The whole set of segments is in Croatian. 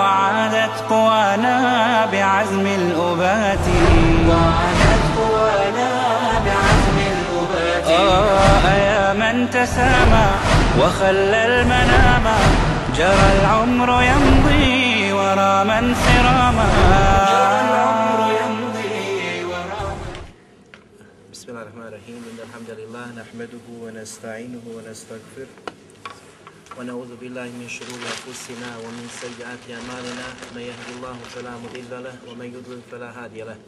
وعادت قوانا بعزم الأبات. وعادت قوانا بعزم الأبات. آه يا من تسامى وخلى المنام. جرى العمر يمضي ورا من سراما جرى العمر يمضي ورا بسم الله الرحمن الرحيم. إن الحمد لله نحمده ونستعينه ونستغفره. ونعوذ بالله من شرور أنفسنا ومن سيئات أعمالنا. من يهد الله فلا مضل له ومن يضلل فلا هادي له.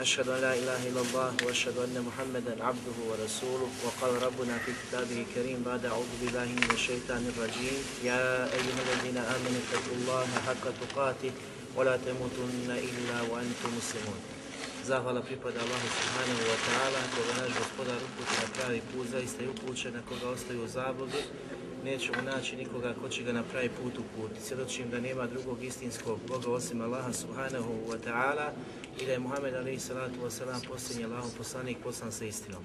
أشهد أن لا إله إلا الله وأشهد أن محمدا عبده ورسوله. وقال ربنا في كتابه الكريم بعد أعوذ بالله من الشيطان الرجيم. يا أيها الذين آمنوا اتقوا الله حق تقاته ولا تموتن إلا وأنتم مسلمون. Zahvala pripada Allahu subhanahu wa ta'ala, koga naš gospodar uputi na pravi put, zaista je upućen, na koga ostaju u zabludi, nećemo naći nikoga ko će ga na pravi put uputi. Svjedočim da nema drugog istinskog Boga osim Allaha subhanahu wa ta'ala i da je Muhammed alaihi salatu wa salam posljednji Allahom poslanik poslan sa istinom.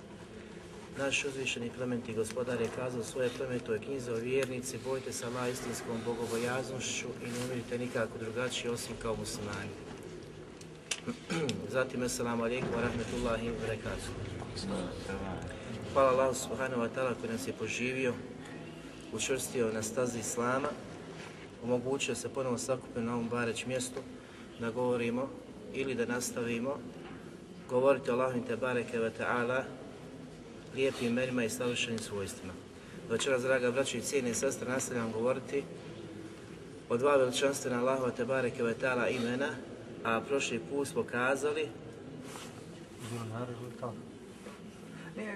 Naš uzvišeni plementi gospodar je kazao svoje plemetoj knjize o vjernici, bojte se Allah istinskom bogobojaznošću i ne umirite nikako drugačije osim kao muslimani. Zatim, assalamu alaikum wa rahmetullahi wa barakatuh. Hvala Allahu subhanahu wa ta'ala koji nas je poživio, učvrstio na stazi Islama, omogućio se ponovo sakupiti na ovom bareć mjestu da govorimo ili da nastavimo govoriti o Allahim te bareke wa ta'ala lijepim imenima i savršenim svojstvima. Večeras, draga braćo i cijene i sestre, nastavljam govoriti o dva veličanstvena Allahova te bareke wa ta'ala imena a prošli put smo kazali? Ne,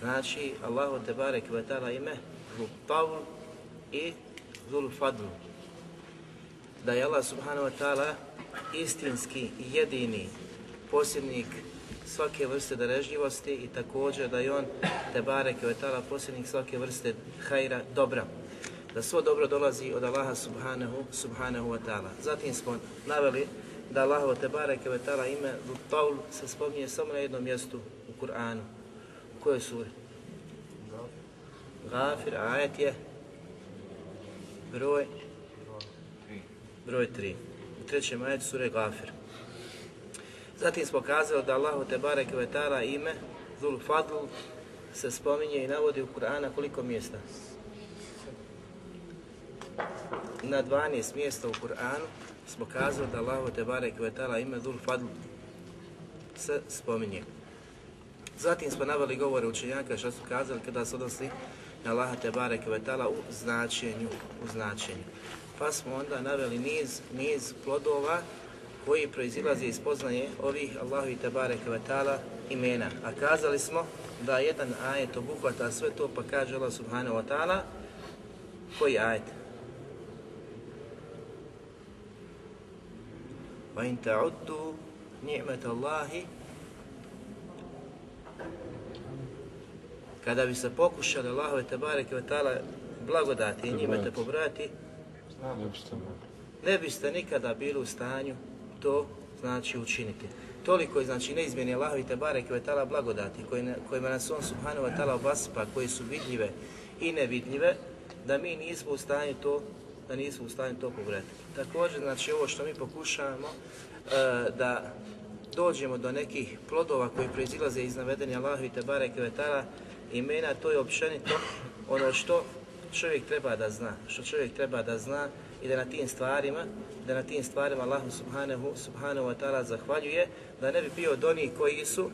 znači Allahu te barek ve ta'ala ime Zul Tavl i Zul Fadl. Da je Allah subhanahu wa ta'ala istinski jedini posjednik svake vrste darežljivosti i također da je on te barek ve ta'ala posjednik svake vrste hajra dobra da svo dobro dolazi od Allaha subhanahu, subhanahu wa ta'ala. Zatim smo naveli da Allahovo te bareke ve ta'ala ime Taul se spominje samo na jednom mjestu u Kur'anu. U kojoj suri? Gafir, ajet je broj broj 3. U trećem ajetu sure Gafir. Zatim smo kazali da Allahu te bareke ve ta'ala ime Zul Fadl se spominje i navodi u Kur'ana koliko mjesta? Na 12 mjesta u Kur'anu smo kazali da Allahu te barek ve ta'ala ime Dhul Fadl se spominje. Zatim smo naveli govore učenjaka što su kazali kada se odnosi na Allaha te barek ve ta'ala u značenju, u značenju. Pa smo onda naveli niz, niz plodova koji proizilaze iz poznanje ovih Allahu te barek ve ta'ala imena. A kazali smo da jedan ajet obuhvata sve to pa kaže Allah subhanahu wa ta'ala koji ajet? وَإِن تَعُدُّوا نِعْمَةَ اللَّهِ Kada bi se pokušali Allahove te bareke ve ta'ala blagodati i njime te pobrati, ne biste nikada bili u stanju to znači učiniti. Toliko je znači neizmjeni Allahovi te bareke ve ta'ala blagodati koje, kojima nas on subhanahu wa ta'ala obasipa, koje su vidljive i nevidljive, da mi nismo u stanju to da nismo u stanju to pogledati. Također, znači ovo što mi pokušavamo e, da dođemo do nekih plodova koji proizilaze iz navedenja Allahu i Tebare Kvetara imena, to je općenito ono što čovjek treba da zna, što čovjek treba da zna i da na tim stvarima, da na tim stvarima Allahu subhanahu, subhanahu wa ta'ala zahvaljuje, da ne bi bio od onih koji su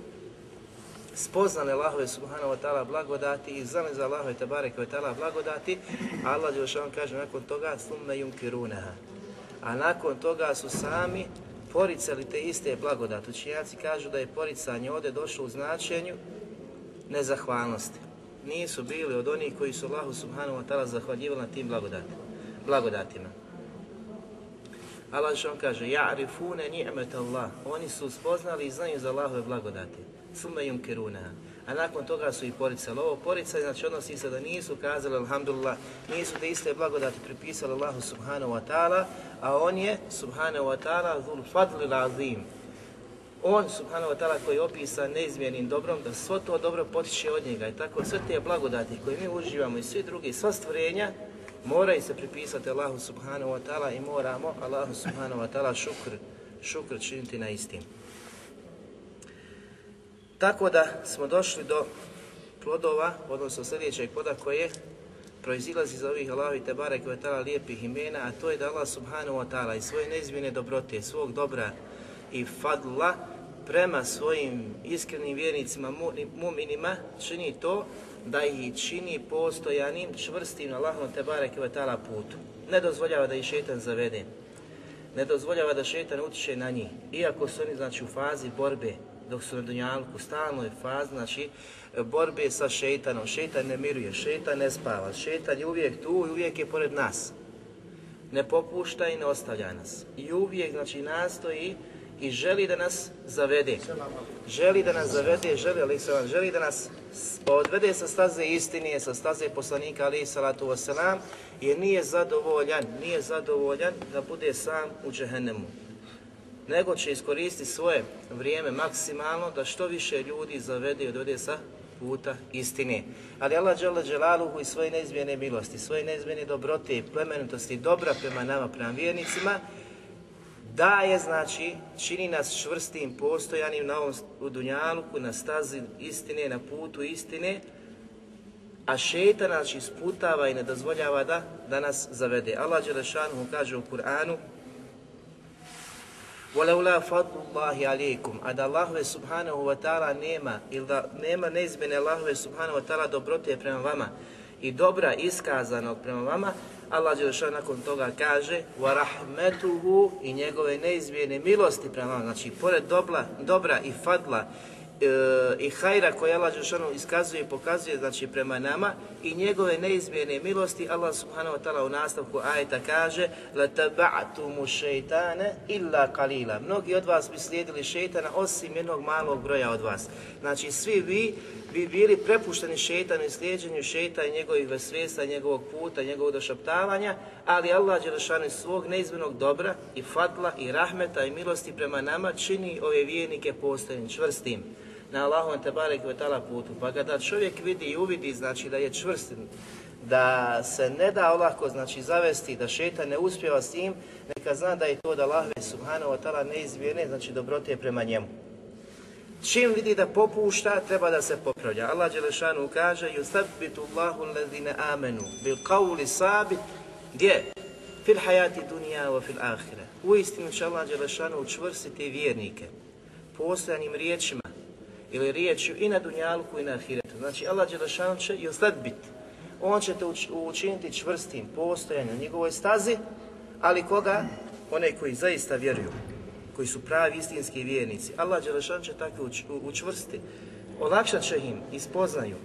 spoznane Allahove subhanahu wa ta'ala blagodati i znali za Allahove tabareke wa ta'ala blagodati, Allah Đelšan kaže nakon toga slumme yunkiruneha. A nakon toga su sami poricali te iste blagodati. Učinjaci kažu da je poricanje ovdje došlo u značenju nezahvalnosti. nisu bili od onih koji su Allahu subhanahu wa ta'ala zahvaljivali na tim blagodatima. Allah on kaže, ja'rifune ni'met Allah. Oni su spoznali i znaju za Allahove blagodati. Sume yunkirunaha. A nakon toga su i poricali. Ovo poricali, znači odnosi se da nisu kazali, alhamdulillah, nisu te iste blagodati pripisali Allahu subhanahu wa ta'ala, a on je, subhanahu wa ta'ala, zul fadli azim. On, subhanahu wa ta'ala, koji je opisan neizmjernim dobrom, da svo to dobro potiče od njega. I tako sve te blagodati koje mi uživamo i svi drugi, sva stvorenja, moraju se pripisati Allahu subhanahu wa ta'ala i moramo Allahu subhanahu wa ta'ala šukr, šukr činiti na istim. Tako da smo došli do plodova, odnosno sljedećeg ploda koje proizilazi iz ovih Allahovi koje tala lijepih imena, a to je da Allah subhanahu wa ta'ala i svoje neizmjene dobrote, svog dobra i fadla prema svojim iskrenim vjernicima, muminima, čini to da ih čini postojanim, čvrstim na Allahom koje tala putu. Ne dozvoljava da ih šetan zavede. Ne dozvoljava da šetan utiče na njih. Iako su oni znači, u fazi borbe, dok su na Dunjalku, stalno je faz, znači, borbe sa šeitanom. Šeitan ne miruje, šeitan ne spava, šeitan je uvijek tu i uvijek je pored nas. Ne popušta i ne ostavlja nas. I uvijek, znači, nastoji i želi da nas zavede. Želi da nas zavede, želi, ali želi da nas odvede sa staze istine, sa staze poslanika, ali salatu wasalam, jer nije zadovoljan, nije zadovoljan da bude sam u džehennemu nego će iskoristiti svoje vrijeme maksimalno da što više ljudi zavede i odvede sa puta istine. Ali Allah dželaluhu i svoje neizmjene milosti, svoje neizmjene dobrote i plemenitosti dobra prema nama, prema vjernicima, daje, znači, čini nas čvrstim, postojanim na ovom dunjaluku, na stazi istine, na putu istine, a šeitan znači sputava i ne dozvoljava da, da nas zavede. Allah Đelešanu kaže u Kur'anu وَلَوْلَا فَضْلُ اللَّهِ عَلَيْكُمْ A da Allahove subhanahu wa ta'ala nema, ili da nema neizmjene Allahove subhanahu wa ta'ala dobrote prema vama i dobra iskazanog prema vama, Allah Đelešan nakon toga kaže وَرَحْمَتُهُ i njegove neizmjene milosti prema vama. Znači, pored dobra, dobra i fadla e, E, i hajra koje Allah Žešanu iskazuje i pokazuje znači prema nama i njegove neizmjene milosti Allah subhanahu wa ta'ala u nastavku ajeta kaže la taba'tumu šeitane illa kalila mnogi od vas bi slijedili šeitana osim jednog malog broja od vas. Znači svi vi bi bili prepušteni šeitanu i slijedjenju šeita i njegovih vesvesa, njegovog puta, njegovog došaptavanja ali Allah Đelešanu iz svog neizmjernog dobra i fadla i rahmeta i milosti prema nama čini ove vijenike postojnim čvrstim na Allahom te barek putu. Pa kada čovjek vidi i uvidi znači da je čvrst, da se ne da olako znači zavesti, da šeta ne uspjeva s tim, neka zna da je to da Allah subhanahu wa ta'ala neizmjerne, znači dobrote prema njemu. Čim vidi da popušta, treba da se popravlja. Allah Đelešanu kaže يُثَبِّتُ اللَّهُ الَّذِينَ آمَنُوا بِالْقَوْلِ sabit Gdje? Fil hayati dunja wa fil ahire. U istinu će Allah Đelešanu učvrstiti vjernike postojanim riječima ili riječju i na dunjalku i na ahiretu. Znači Allah Đelešanu će i bit. On će te učiniti čvrstim postojanjem njegovoj stazi, ali koga? One koji zaista vjeruju, koji su pravi istinski vjernici. Allah Đelešan će tako učvrsti. Olakšat će im i spoznaju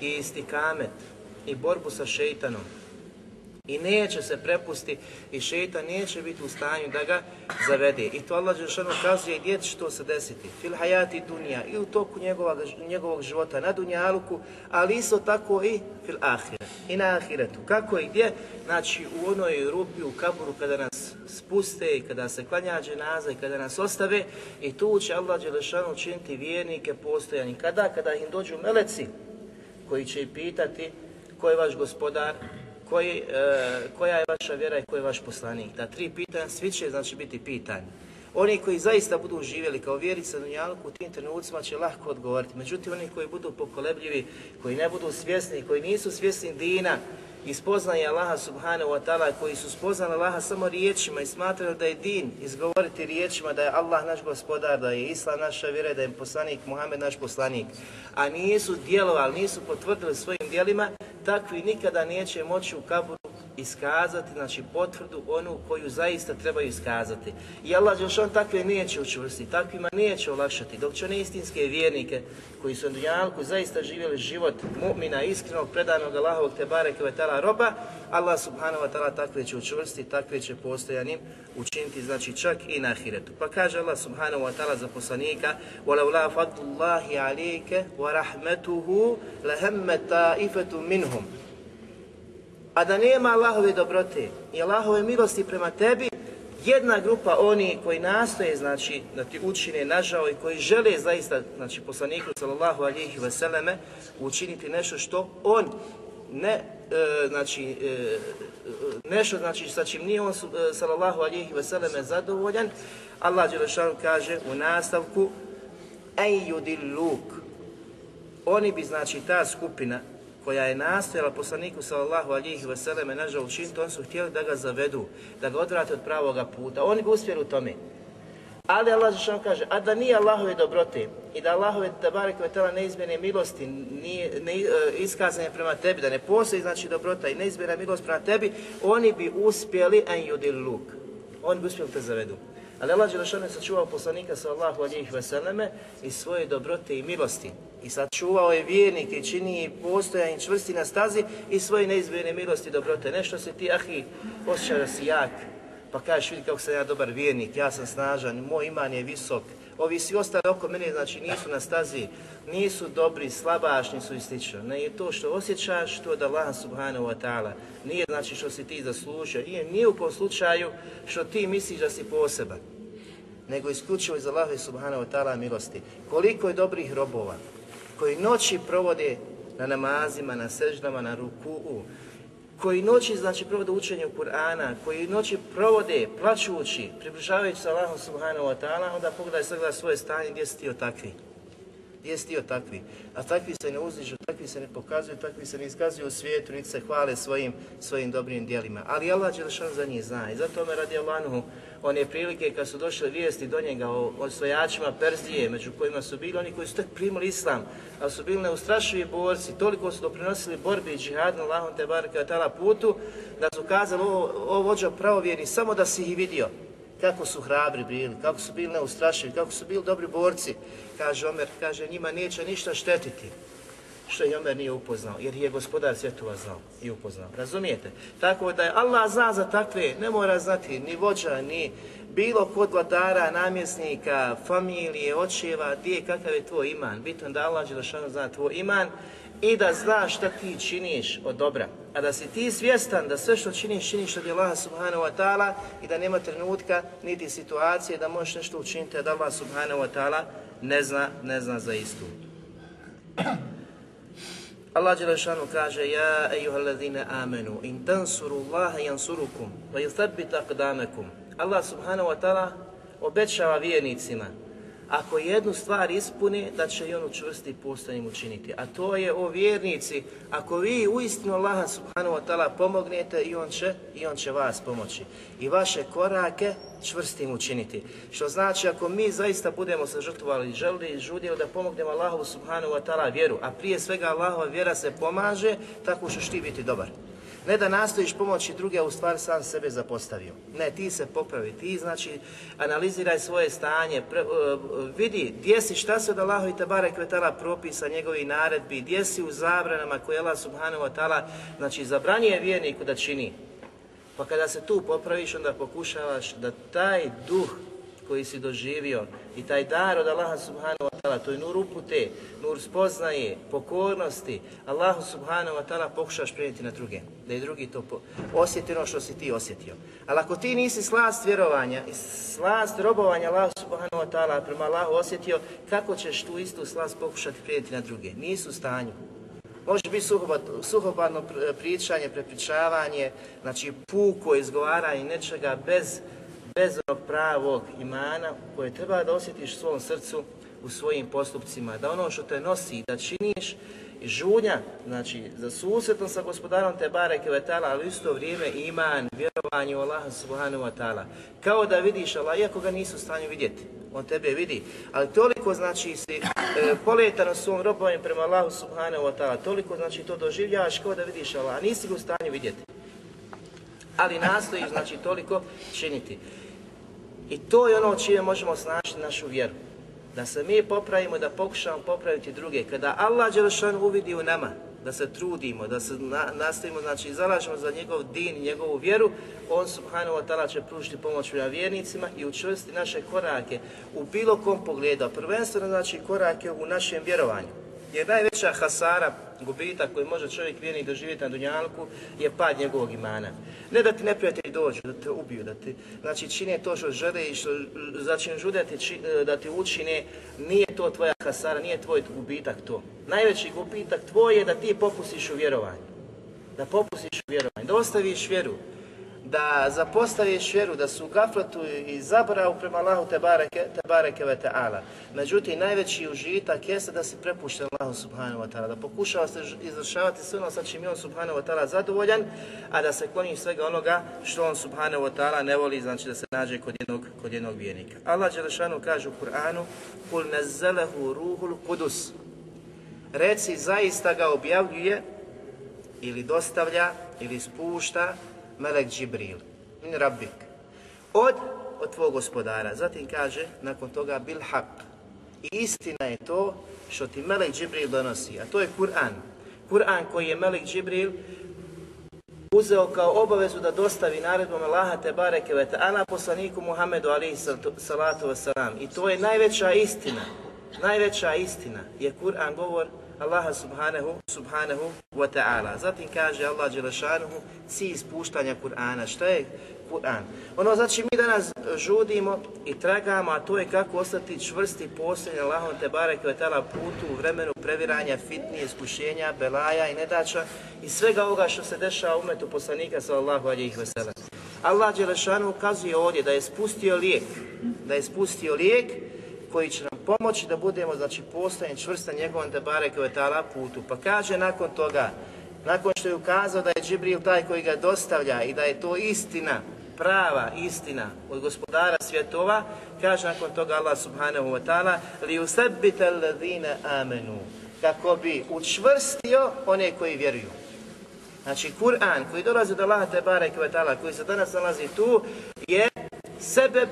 i istikamet i borbu sa šeitanom i neće se prepusti i šeitan neće biti u stanju da ga zavede. I to Allah Đelšanu kazuje gdje će se desiti. Fil hayati dunja i u toku njegovog, njegovog života na dunjaluku, ali isto tako i fil ahire. I na ahiretu. Kako i gdje? Znači u onoj rupi, u kaburu kada nas spuste i kada se klanja dženaza i kada nas ostave i tu će Allah Đelšanu učiniti vjernike postojani. Kada? Kada im dođu meleci koji će pitati ko je vaš gospodar, koji, e, koja je vaša vjera i koji je vaš poslanik. Ta tri pitanja, svi će znači biti pitani. Oni koji zaista budu živjeli kao vjerica na u tim trenucima će lahko odgovoriti. Međutim, oni koji budu pokolebljivi, koji ne budu svjesni, koji nisu svjesni dina i spoznaje Allaha subhanahu wa ta'ala, koji su spoznali Allaha samo riječima i smatraju da je din izgovoriti riječima da je Allah naš gospodar, da je Islam naša vjera, da je poslanik Muhammed naš poslanik, a nisu djelovali, nisu potvrdili svojim djelima, takvi nikada neće moći u kaburu iskazati, znači potvrdu onu koju zaista trebaju iskazati. I Allah on takve neće učvrstiti, takvima neće olakšati, dok će one istinske vjernike koji su na dunjalku zaista živjeli život mu'mina, iskrenog, predanog Allahovog te bareke roba, Allah subhanahu wa ta'ala takve će učvrstiti, takve će postojanim učiniti, znači čak i na ahiretu. Pa kaže Allah subhanahu wa ta'ala za poslanika وَلَوْ فَضُّ اللَّهِ عَلَيْكَ وَرَحْمَتُهُ لَهَمَّ طَائِفَةٌ مِنْهُمْ a da nema Allahove dobrote i Allahove milosti prema tebi, jedna grupa oni koji nastoje, znači, da ti učine nažao i koji žele zaista, znači, poslaniku sallallahu alihi vseleme učiniti nešto što on ne, e, znači, e, nešto, znači, sa čim nije on e, sallallahu alihi vseleme zadovoljan, Allah Đelešan kaže u nastavku luk. Oni bi, znači, ta skupina koja je nastojala poslaniku sallallahu alihi vseleme nažalost učiniti, oni su htjeli da ga zavedu, da ga odvrate od pravoga puta. Oni bi uspjeli u tome. Ali Allah što kaže, a da nije Allahove dobrote i da Allahove tabareke tela neizmjene milosti nije, ne, e, iskazane prema tebi, da ne postoji znači dobrota i neizmjena milost prema tebi, oni bi uspjeli en judil luk. Oni bi uspjeli te zavedu. Ali Allah Đelešanu je sačuvao poslanika sallahu alijih veseleme i svoje dobrote i milosti. I sačuvao je vjernike i čini postojan i čvrsti na stazi i svoje neizmjerne milosti i dobrote. Nešto se ti, ahi, osjeća da si jak, pa kažeš vidi kako sam ja dobar vjernik, ja sam snažan, moj iman je visok. Ovi svi ostali oko mene, znači nisu na stazi, nisu dobri, slabašni su i slično. Ne je to što osjećaš, to da Allah subhanahu wa ta'ala. Nije znači što si ti zaslužio, nije ni u kom slučaju što ti misliš da si poseban. Nego isključivo iz Allaha subhanahu wa ta'ala milosti. Koliko je dobrih robova koji noći provode na namazima, na seždama, na ruku'u, koji noći znači provode učenje Kur'ana, koji noći provode plaćući, približavajući se Allahom subhanahu wa ta'ala, onda pogledaj sagleda svoje stanje gdje si ti takvi. Si ti takvi? A takvi se ne uzdižu, takvi se ne pokazuju, takvi se ne iskazuju u svijetu, niti se hvale svojim, svojim dobrim djelima. Ali Allah Đelešan za njih zna i zato me radi Allahuhu one prilike kad su došle vijesti do njega o osvojačima Perzije, među kojima su bili oni koji su tek primili islam, a su bili neustrašivi borci, toliko su doprinosili borbi i na Allahom te baraka putu, da su kazali ovo vođa pravovjerni samo da si ih vidio kako su hrabri bili, kako su bili neustrašivi, kako su bili dobri borci. Kaže Omer, kaže njima neće ništa štetiti što je Omer nije upoznao, jer je gospodar svjetova znao i upoznao. Razumijete? Tako da je Allah zna za takve, ne mora znati ni vođa, ni bilo kod vladara, namjesnika, familije, očeva, gdje kakav je tvoj iman. Bitno da Allah Đelešanu zna tvoj iman i da znaš šta ti činiš od dobra. A da si ti svjestan da sve što činiš, činiš od Allah subhanahu wa ta'ala i da nema trenutka niti situacije da možeš nešto učiniti, da Allah subhanahu wa ta'ala ne zna, ne zna za istu. Allah Đelešanu kaže Ja ejuhalladine amenu in tansuru Allaha jansurukum wa yuthabbit aqdamakum Allah subhanahu wa ta'ala obećava vjernicima ako jednu stvar ispuni, da će i on učvrsti postojanjem učiniti. A to je o vjernici, ako vi uistinu Allaha subhanahu wa ta'ala pomognete i on, će, i on će vas pomoći. I vaše korake čvrstim učiniti. Što znači ako mi zaista budemo se žrtvovali, želili i žudjeli da pomognemo Allahu subhanahu wa ta'ala vjeru, a prije svega Allahova vjera se pomaže, tako ti biti dobar. Ne da nastojiš pomoći druge, a u stvari sam sebe zapostavio. Ne, ti se popravi, ti znači analiziraj svoje stanje, pre, uh, vidi gdje si, šta se od Allaho i Tabara Kvetala propisa njegovi naredbi, gdje si u zabranama koje Allah subhanahu wa ta'ala znači zabranije vjerniku da čini. Pa kada se tu popraviš, onda pokušavaš da taj duh koji si doživio i taj dar od Allaha subhanahu wa ta'ala, to je nur upute, nur spoznaje, pokornosti, Allahu subhanahu wa ta'ala pokušaš prenijeti na druge, da i drugi to osjeti ono što si ti osjetio. Ali ako ti nisi slast vjerovanja i slast robovanja Allahu subhanahu wa ta'ala prema Allahu osjetio, kako ćeš tu istu slast pokušati prenijeti na druge? Nisu u stanju. Može biti suhopadno pričanje, prepričavanje, znači puko izgovaranje nečega bez bez pravog imana koje treba da osjetiš u svom srcu, u svojim postupcima, da ono što te nosi, da činiš žunja, znači za susretom sa gospodarom te bareke vetala, ali u isto vrijeme iman, vjerovanje u Allaha subhanahu wa ta'ala. Kao da vidiš Allah, iako ga nisu u stanju vidjeti, on tebe vidi, ali toliko znači si e, poletan u svom robovanju prema Allahu subhanahu wa ta'ala, toliko znači to doživljavaš kao da vidiš Allah, a nisi ga u stanju vidjeti. Ali nastoji znači toliko činiti. I to je ono čime možemo snažiti našu vjeru. Da se mi popravimo, da pokušamo popraviti druge. Kada Allah Đelešan uvidi u nama, da se trudimo, da se na, nastavimo, znači zalažemo za njegov din, njegovu vjeru, on subhanahu wa ta'ala će pružiti pomoć vjernicima i učvrsti naše korake u bilo kom pogledu, prvenstveno znači korake u našem vjerovanju. Jer najveća hasara, gubitak koji može čovjek vjernik doživjeti na Dunjalku je pad njegovog imana. Ne da ti neprijatelji dođu, da te ubiju, da ti znači, čine to što žele i što začin žude da ti učine, nije to tvoja hasara, nije tvoj gubitak to. Najveći gubitak tvoj je da ti popustiš u vjerovanju. Da popustiš u vjerovanju, da ostaviš vjeru, da zapostaviš vjeru, da su u gafletu i zaboravu prema Allahu te bareke, te bareke ve ta'ala. Međutim, najveći užitak jeste da si prepušten Allahu subhanahu wa ta'ala, da pokušava se izvršavati sve ono sa čim je on subhanahu wa ta'ala zadovoljan, a da se kloni svega onoga što on subhanahu wa ta'ala ne voli, znači da se nađe kod jednog, kod jednog vjernika. Allah Đelešanu kaže u Kur'anu, kul nazzalehu ruhul kudus. Reci, zaista ga objavljuje ili dostavlja ili spušta Melek Džibril, min rabbik, od, od tvog gospodara. Zatim kaže, nakon toga, bil haq. I istina je to što ti Melek Džibril donosi, a to je Kur'an. Kur'an koji je Melek Džibril uzeo kao obavezu da dostavi naredbom Allaha te bareke ve ta'ala poslaniku Muhammedu alihi salatu wasalam. I to je najveća istina. Najveća istina je Kur'an govor Allaha subhanahu, subhanahu wa ta'ala. Zatim kaže Allah Đelešanuhu cilj spuštanja Kur'ana. Šta je Kur'an? Ono znači mi danas žudimo i tragamo, a to je kako ostati čvrsti posljednje Allahom te barek ta'ala putu u vremenu previranja, fitnije, iskušenja, belaja i nedača i svega ovoga što se dešava umetu poslanika sallallahu alihi wasallam. Allah Đelešanu ukazuje ovdje da je spustio lijek, da je spustio lijek koji će nam pomoći da budemo znači postojen čvrsta njegovom te bareke vetala putu. Pa kaže nakon toga, nakon što je ukazao da je Džibril taj koji ga dostavlja i da je to istina, prava istina od gospodara svjetova, kaže nakon toga Allah subhanahu wa ta'ala li usabbita alladhina amenu kako bi učvrstio one koji vjeruju. Znači, Kur'an koji dolazi od Allaha te ta'ala, koji se danas nalazi tu, je sebeb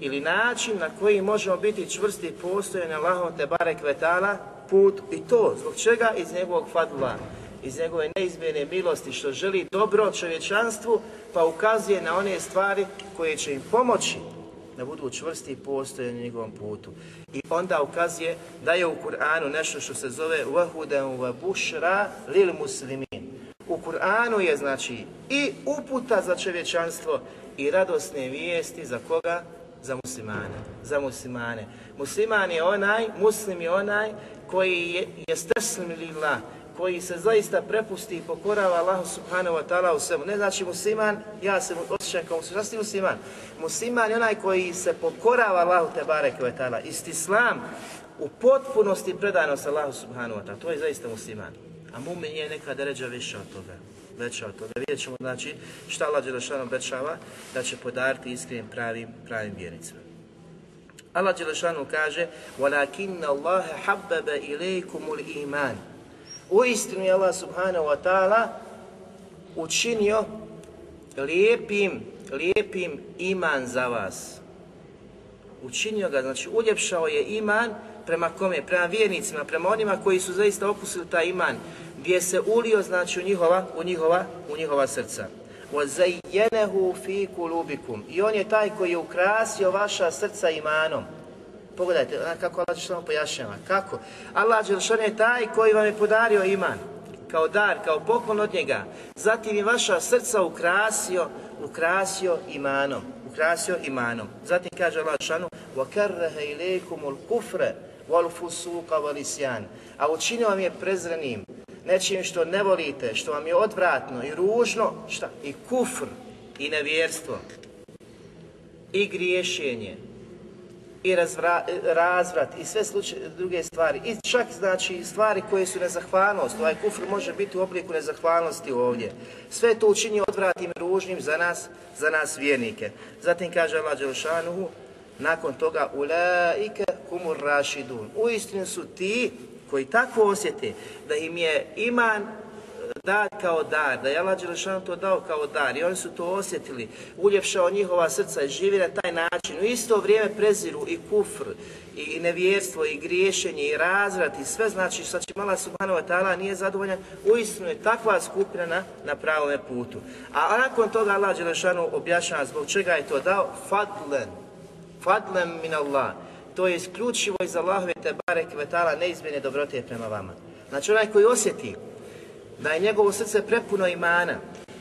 ili način na koji možemo biti čvrsti postoje na Allahom te barek vetala put i to zbog čega iz njegovog fadla, iz njegove neizmjene milosti što želi dobro čovječanstvu pa ukazuje na one stvari koje će im pomoći da budu čvrsti i postoje na njegovom putu. I onda ukazuje da je u Kur'anu nešto što se zove vahudan wa bushra lil muslimin. U Kur'anu je znači i uputa za čovječanstvo i radosne vijesti za koga? Za muslimane, za muslimane. Musliman je onaj, muslim je onaj koji je, je lillah, koji se zaista prepusti i pokorava Allahu subhanahu wa ta'ala u svemu. Ne znači musliman, ja se osjećam kao musliman, znači musliman. Musliman je onaj koji se pokorava Allahu te bareke wa ta'ala. Isti islam u potpunosti predanost Allahu subhanahu wa ta'ala. To je zaista musliman. A mumin je neka deređa više od toga veća od toga. Vidjet ćemo znači šta Allah Đelešanu obećava da će podariti iskrenim pravim, pravim vjernicima. Allah Đelešanu kaže وَلَكِنَّ اللَّهَ حَبَّبَ إِلَيْكُمُ الْإِيمَانِ U istinu je Allah subhanahu wa ta'ala učinio lijepim, lijepim iman za vas. Učinio ga, znači uljepšao je iman prema kome? Prema vjernicima, prema onima koji su zaista okusili taj iman gdje se ulio znači u njihova, u njihova, u njihova srca. وَزَيَّنَهُ فِي كُلُوبِكُمْ I on je taj koji je ukrasio vaša srca imanom. Pogledajte kako Allah Đelšan pojašnjava. Kako? Allah Đelšan je taj koji vam je podario iman. Kao dar, kao poklon od njega. Zatim je vaša srca ukrasio, ukrasio imanom. Ukrasio imanom. Zatim kaže Allah Đelšanu وَكَرَّهَ إِلَيْكُمُ الْكُفْرَ wal fusuqa. A učinio vam je prezrenim nečim što ne volite, što vam je odvratno i ružno, šta? I kufr, i nevjerstvo, i griješenje, i razvra, razvrat, i sve slučaje, druge stvari. I čak, znači, stvari koje su nezahvalnost. Ovaj kufr može biti u obliku nezahvalnosti ovdje. Sve to učinio odvratnim ružnim za nas, za nas vjernike. Zatim kaže Allah Đelšanuhu, nakon toga, ulaike kumur rašidun. Uistinu su ti koji tako osjete da im je iman dat kao dar, da je Allah Đelešanu to dao kao dar i oni su to osjetili, uljepšao njihova srca i živi na taj način. U isto vrijeme preziru i kufr, i nevjerstvo, i griješenje, i razrat, i sve znači čim Allah subhanahu wa ta'ala nije zadovoljan, uistinu je takva skupina na, na pravome putu. A nakon toga Allah Đelešanu objašnjava zbog čega je to dao, fadlen, fadlen min Allah. To je isključivo iz Allahove te barek vetala neizmjene dobrote prema vama. Znači onaj koji osjeti da je njegovo srce prepuno imana,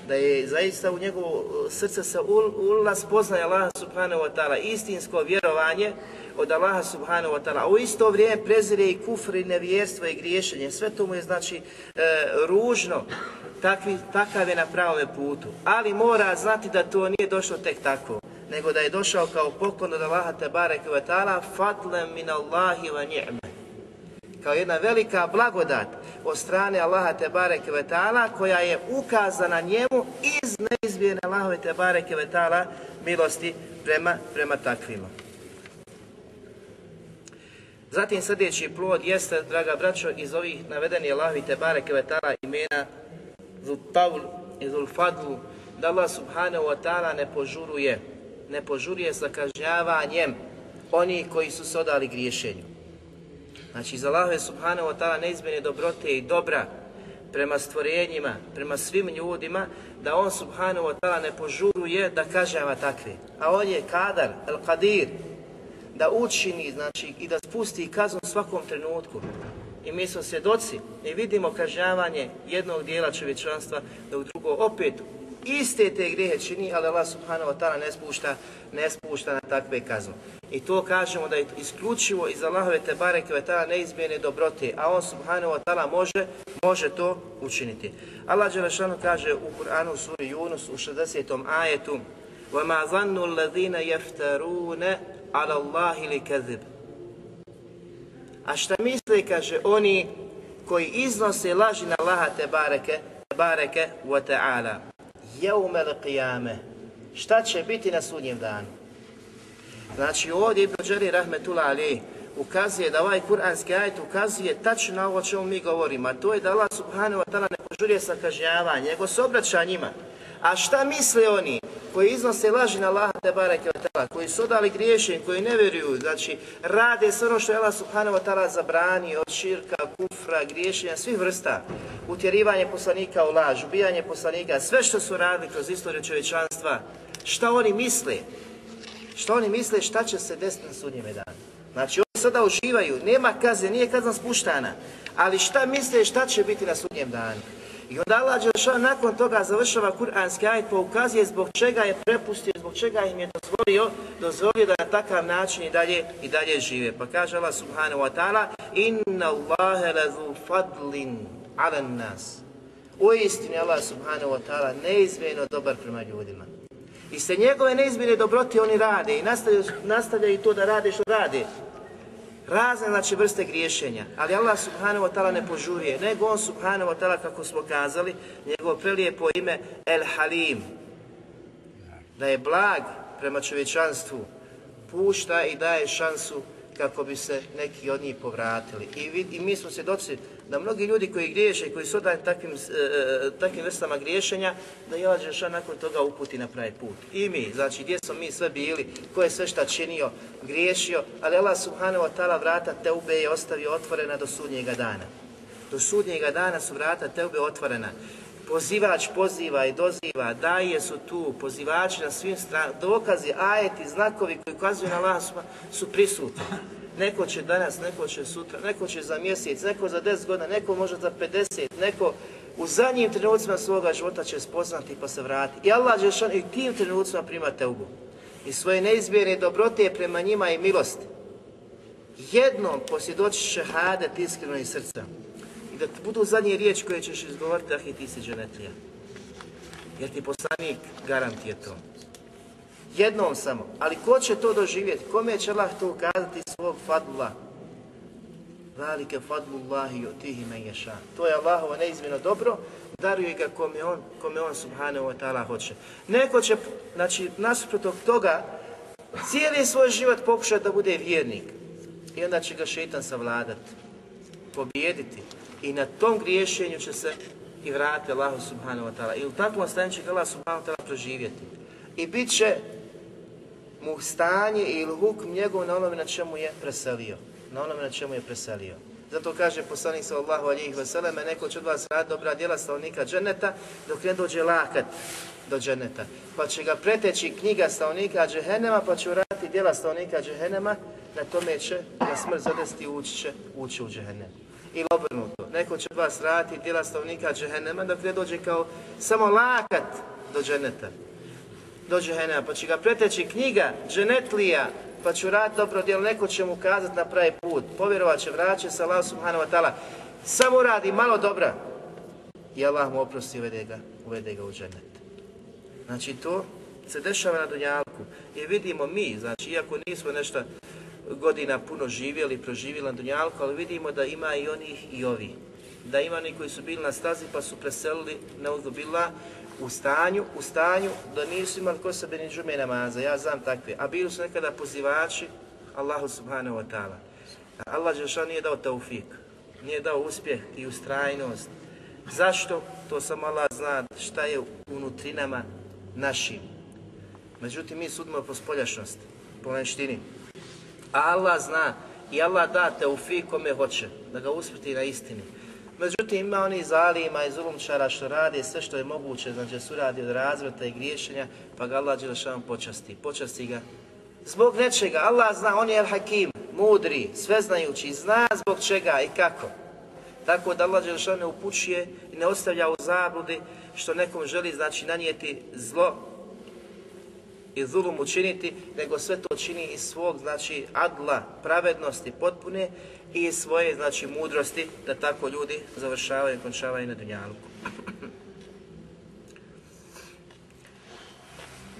da je zaista u njegovo srce se ulaz spoznaje Allah subhanahu wa ta'ala, istinsko vjerovanje od Allaha subhanahu wa ta'ala, u isto vrijeme prezire i kufr i nevjerstvo i griješenje, sve to mu je znači e, ružno, takvi, takav je na pravome putu, ali mora znati da to nije došlo tek tako, nego da je došao kao poklon od Allaha te barek fatlem min Allahi wa ni'me kao jedna velika blagodat od strane Allaha te bareke ve taala koja je ukazana njemu iz neizmjerne Allahove te bareke ve taala milosti prema prema takvima. Zatim sljedeći plod jeste, draga braćo, iz ovih navedenih Allahovi te bareke ve taala imena Zul Taul i Zul Fadlu, da Allah subhanahu wa ta'ala ne požuruje, ne požuruje sa kažnjavanjem oni koji su se odali griješenju. Znači, za Allahove subhanahu wa ta'ala neizmjene dobrote i dobra prema stvorenjima, prema svim ljudima, da on subhanahu wa ta'ala ne požuruje da kažava takve. A on je kadar, el kadir, da učini, znači, i da spusti kaznu svakom trenutku. I mi smo svjedoci i vidimo kažnjavanje jednog dijela čovječanstva, u drugo opet iste te grijehe čini, ali Allah subhanahu wa ta'ala ne spušta, ne spušta na takve kazne. I to kažemo da je isključivo iz Allahove te bareke ve ta'ala neizmjene dobrote, a on subhanahu wa ta'ala može, može to učiniti. Allah Đelešanu kaže u Kur'anu u suri Yunus u 60. ajetu وَمَا ظَنُّ الَّذِينَ يَفْتَرُونَ عَلَى اللَّهِ لِكَذِبِ A šta misle, kaže, oni koji iznose laži na Allaha te bareke, bareke wa ta'ala jeumel qiyame. Šta će biti na sudnjem danu? Znači ovdje Ibn Đari Rahmetullah Ali ukazuje da ovaj kuranski ajet ukazuje tačno na ovo o čemu mi govorimo, a to je da Allah subhanahu wa ta'ala ne požurije sa kažnjavanjem, nego se obraća njima. A šta misle oni koji iznose laži na Allaha te bareke koji su odali griješenje, koji ne vjeruju, znači rade sve ono što je Allah subhanahu wa ta'ala zabrani od širka, kufra, griješenja, svih vrsta, utjerivanje poslanika u laž, ubijanje poslanika, sve što su radili kroz istoriju čovječanstva, šta oni misle? Šta oni misle šta će se desiti na sudnjeme danu? Znači oni sada uživaju, nema kazne, nije kazna spuštana, ali šta misle šta će biti na sudnjem danu? I onda Allah Đelšan nakon toga završava kuranski ajet pa ukazuje zbog čega je prepustio, zbog čega im je dozvolio, dozvolio da na takav način i dalje, i dalje žive. Pa kaže Allah subhanahu wa ta'ala Inna Allahe lezu fadlin ala nas. U istini Allah subhanahu wa ta'ala neizmjerno dobar prema ljudima. I se njegove neizmjerne dobrote oni rade i nastavljaju, nastavljaju to da rade što rade razne znači vrste griješenja, ali Allah subhanahu wa ta'ala ne požurije, nego on subhanahu wa ta'ala kako smo kazali, njegovo prelijepo ime El Halim, da je blag prema čovječanstvu, pušta i daje šansu kako bi se neki od njih povratili. I, vid, i mi smo svjedoci da mnogi ljudi koji griješe, koji su odani takvim, e, takvim vrstama griješenja, da je Allah nakon toga uputi na pravi put. I mi, znači gdje smo mi sve bili, ko je sve šta činio, griješio, ali Allah subhanahu wa ta'ala vrata Teube je ostavio otvorena do sudnjega dana. Do sudnjega dana su vrata Teube otvorena. Pozivač poziva i doziva, daje su tu, pozivači na svim stranama, dokazi, ajeti, znakovi koji ukazuju na Allah su prisutni. Neko će danas, neko će sutra, neko će za mjesec, neko za 10 godina, neko može za 50, neko u zadnjim trenucima svoga života će spoznati pa se vrati. I Allah Žešan i tim trenucima prima teubu. I svoje neizmjerne dobrote prema njima i milosti. Jednom posvjedoći šehadet iskreno iz srca. I da budu zadnje riječi koje ćeš izgovoriti, ah i ti si dženetlija. Jer ti poslanik garantije to. Jednom samo. Ali ko će to doživjeti? Kome će Allah to ukazati svog fadla? Valike fadlullahi tihi men ješa. To je Allahovo neizmjeno dobro, daruje ga kome on, kome on subhanahu wa ta'ala hoće. Neko će, znači, nasuprot toga, cijeli svoj život pokušati da bude vjernik. I onda će ga šeitan savladati, pobijediti. I na tom griješenju će se i vrate Allahu subhanahu wa ta'ala. I u takvom stanju će ga Allah subhanahu wa ta'ala proživjeti. I bit će mu stanje ili hukm njegov na onome na čemu je preselio. Na onome na čemu je preselio. Zato kaže poslanik sallallahu alihi vseleme, neko će od vas radi dobra djela stanovnika dženeta dok ne dođe lakat do dženeta. Pa će ga preteći knjiga stanovnika džehennema, pa će uraditi djela stanovnika džehennema, na tome će na smrt zadesti ući će ući u džehennem. Ili obrnuto, neko će od vas raditi djela stanovnika džehennema dok ne dođe kao samo lakat do dženeta. Do džehennema, pa će ga preteći knjiga dženetlija, pa će uraditi dobro djelo, neko će mu kazati na pravi put, povjerovat će, vraća se Allah subhanahu wa ta'ala, samo radi malo dobra i Allah mu oprosti i uvede ga, uvede ga u dženet. Znači to se dešava na Dunjalku i vidimo mi, znači iako nismo nešto godina puno živjeli, proživjeli na Dunjalku, ali vidimo da ima i onih i ovi. Da ima oni koji su bili na stazi pa su preselili na bila u stanju, u stanju da nisu imali ko sebe ni džume namaza, ja znam takve, a bili su nekada pozivači Allahu subhanahu wa ta'ala. Allah Žešan nije dao taufik, nije dao uspjeh i ustrajnost. Zašto? To samo Allah zna šta je unutrinama našim. Međutim, mi sudimo po spoljašnosti, po vanštini. A Allah zna i Allah da taufik kome hoće, da ga uspjeti na istini. Međutim, ima oni zalima i zulumčara što radi sve što je moguće, znači su radi od razvrata i griješenja, pa ga Allah Đelešanu počasti. Počasti ga zbog nečega. Allah zna, on je al-hakim, mudri, sveznajući, zna zbog čega i kako. Tako da Allah Đelešanu ne upućuje i ne ostavlja u zabludi što nekom želi znači nanijeti zlo i zulum učiniti, nego sve to čini iz svog, znači, adla, pravednosti potpune i iz svoje, znači, mudrosti, da tako ljudi završavaju i končavaju na dunjalku.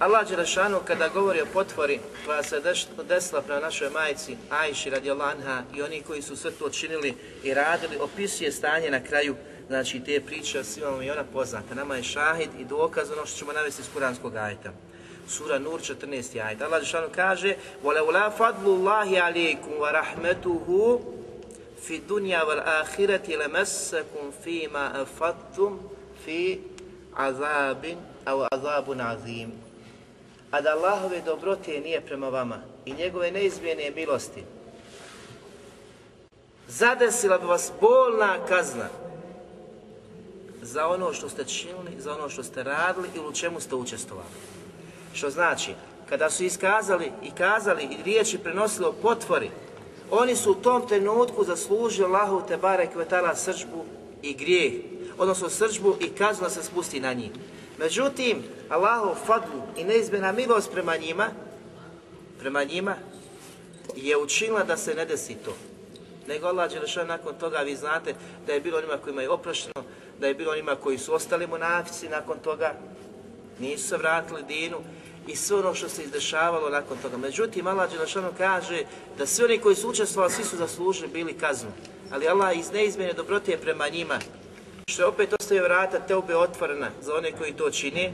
Allah Đelešanu kada govori o potvori koja se desila prema našoj majici Ajši radi anha i oni koji su sve to činili i radili, opisuje stanje na kraju znači te priče, svima i ona poznata. Nama je šahid i dokaz ono što ćemo navesti iz kuranskog ajta. Sura Nur 14. ajd. Allah Žešanu kaže وَلَوْلَا فَضْلُ اللَّهِ عَلَيْكُمْ وَرَحْمَتُهُ fi dunja val ahireti le mesekum fima afattum fi azabin au azabun azim. A da Allahove dobrote nije prema vama i njegove neizmjene milosti. Zadesila bi vas bolna kazna za ono što ste činili, za ono što ste radili ili u čemu ste učestvovali. Što znači, kada su iskazali i kazali i riječi prenosilo potvori, oni su u tom trenutku zaslužili Allahu te barek vetala srđbu i grijeh, odnosno srđbu i kaznu da se spusti na njih. Međutim, Allahu fadlu i neizmjena milost prema njima, prema njima, je učinila da se ne desi to. Nego Allah Đelešan nakon toga, vi znate da je bilo onima kojima je oprošteno, da je bilo onima koji su ostali munafici nakon toga, nisu se vratili dinu i sve ono što se izdešavalo nakon toga. Međutim, Allah Đelešanu kaže da svi oni koji su učestvovali, svi su zaslužili bili kaznu. Ali Allah iz neizmjene dobrote prema njima, što je opet ostavio vrata teube otvorena za one koji to čine,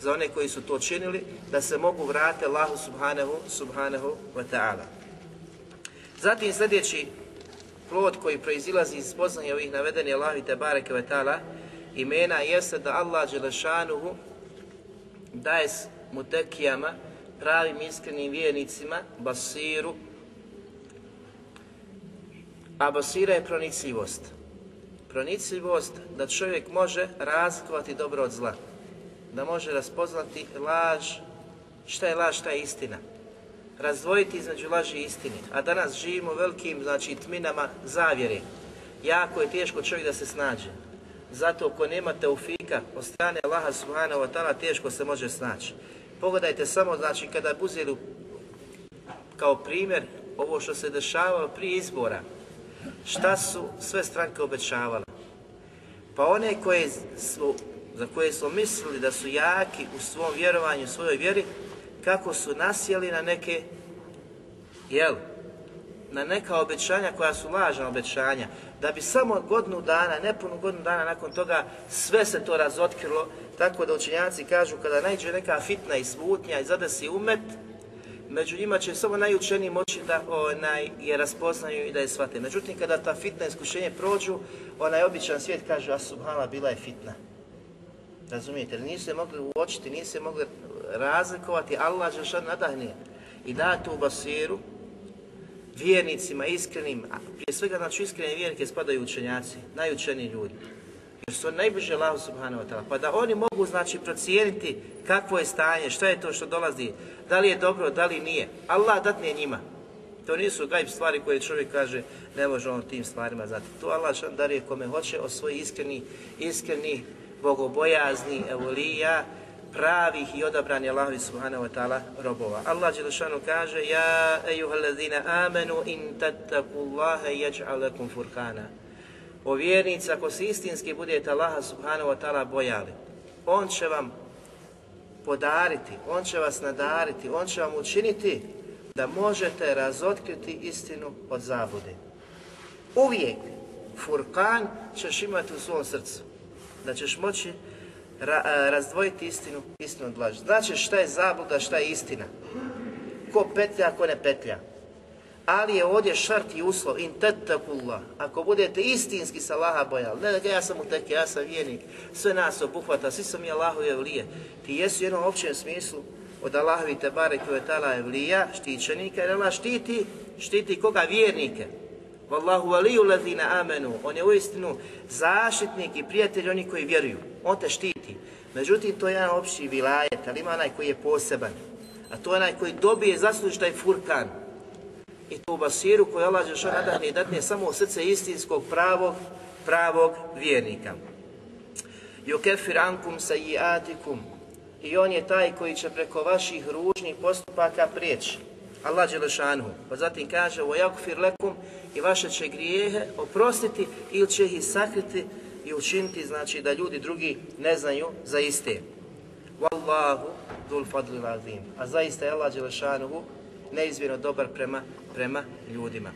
za one koji su to činili, da se mogu vratiti Allahu subhanahu, subhanahu wa ta'ala. Zatim sljedeći plod koji proizilazi iz spoznanja ovih navedenih Allahi te bareke ta'ala imena jeste da Allah Đelešanuhu daje mutekijama, pravim iskrenim vjernicima, basiru, a basira je pronicljivost. Pronicljivost da čovjek može razlikovati dobro od zla, da može raspoznati laž, šta je laž, šta je istina razdvojiti između laži i istine. A danas živimo u velikim znači, tminama zavjere. Jako je teško čovjek da se snađe. Zato ako nema teufika od strane Allaha subhanahu wa ta'ala teško se može snaći. Pogledajte samo, znači, kada Buziru kao primjer ovo što se dešavalo prije izbora, šta su sve stranke obećavale. Pa one koje su, za koje smo mislili da su jaki u svom vjerovanju, u svojoj vjeri, kako su nasjeli na neke, jel, na neka obećanja koja su lažna obećanja, da bi samo godinu dana, nepunu godinu dana nakon toga sve se to razotkrilo, tako da učenjaci kažu kada najđe neka fitna i smutnja i zadesi umet, među njima će samo najučeniji moći da onaj, je raspoznaju i da je shvate. Međutim, kada ta fitna iskušenje prođu, onaj običan svijet kaže, a subhala bila je fitna. Razumijete? Nisu se mogli uočiti, nisu se mogli razlikovati, Allah Žešan nadahne i da tu basiru vjernicima, iskrenim, a prije svega znači iskreni vjernike spadaju učenjaci, najučeniji ljudi. Jer su oni najbliže Allahu subhanahu wa ta'ala. Pa da oni mogu znači procijeniti kakvo je stanje, šta je to što dolazi, da li je dobro, da li nije. Allah datne njima. To nisu gajb stvari koje čovjek kaže ne može on tim stvarima znati. To Allah što daruje kome hoće o svoj iskreni, iskreni, bogobojazni, evolija, pravih i odabrani Allahovi subhanahu wa ta'ala robova. Allah Đelešanu kaže Ja ejuha ladina amenu in tattaku Allahe yaj'al furkana. O vjernici, ako se istinski budete Allaha subhanahu wa ta'ala bojali, On će vam podariti, On će vas nadariti, On će vam učiniti da možete razotkriti istinu od zabude. Uvijek furkan ćeš imati u svom srcu. Da ćeš moći ra, razdvojiti istinu, istinu od laži. Znači šta je zabluda, šta je istina. Ko petlja, ko ne petlja. Ali je ovdje šart i uslov, in tetakullah. Ako budete istinski sa Allaha bojali, ne da ja sam u teke, ja sam vjernik, sve nas obuhvata, svi su mi Allahove evlije. Ti jesu u jednom općem smislu od Allahovi te bare koje tala evlija, štićenika, jer Allah štiti, štiti koga? Vjernike. Wallahu waliju ladina amenu. On je uistinu zaštitnik i prijatelj oni koji vjeruju. On te štiti. Međutim, to je jedan opći vilajet, ali ima onaj koji je poseban. A to je onaj koji dobije zasluži taj furkan. I tu basiru koju Allah Žešan nadahne i datne samo u srce istinskog pravog, pravog vjernika. Yukefir ankum. I on je taj koji će preko vaših ružnih postupaka prijeći. Allah Đelešanu. Pa zatim kaže وَيَغْفِرْ لَكُمْ i vaše će grijehe oprostiti ili će ih sakriti i učiniti, znači da ljudi drugi ne znaju za iste. Wallahu dul fadli azim. A zaista je Allah Đelešanu neizmjerno dobar prema, prema ljudima.